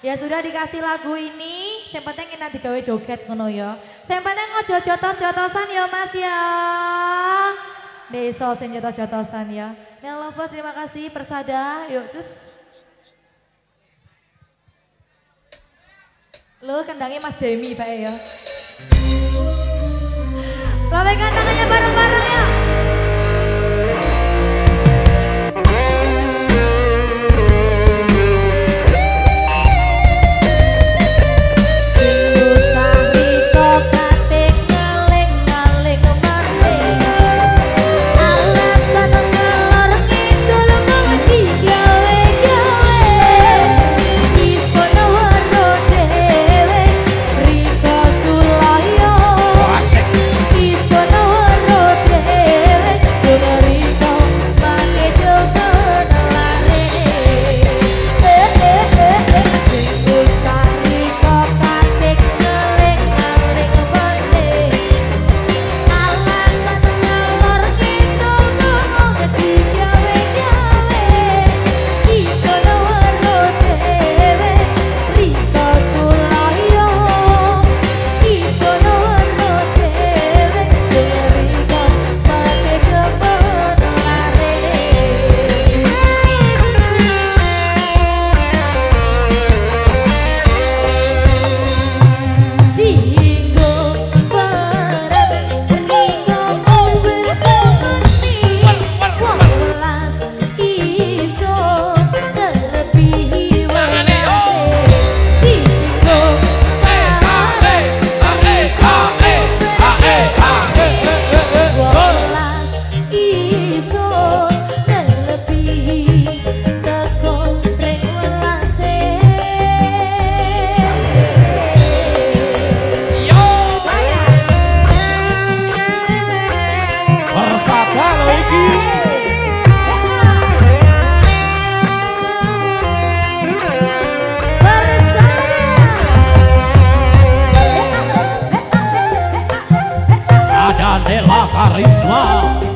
Ya sudah dikasih lagu ini, yang penting kita digawe joget ngono ya. Yang penting jotos-jotosan ya Mas ya. Desa sing jotos-jotosan ya. Nelovos terima kasih Persada. Yuk cus. Lo kendangnya Mas Demi Pak ya. Lambaikan tangannya bareng-bareng janela carisma.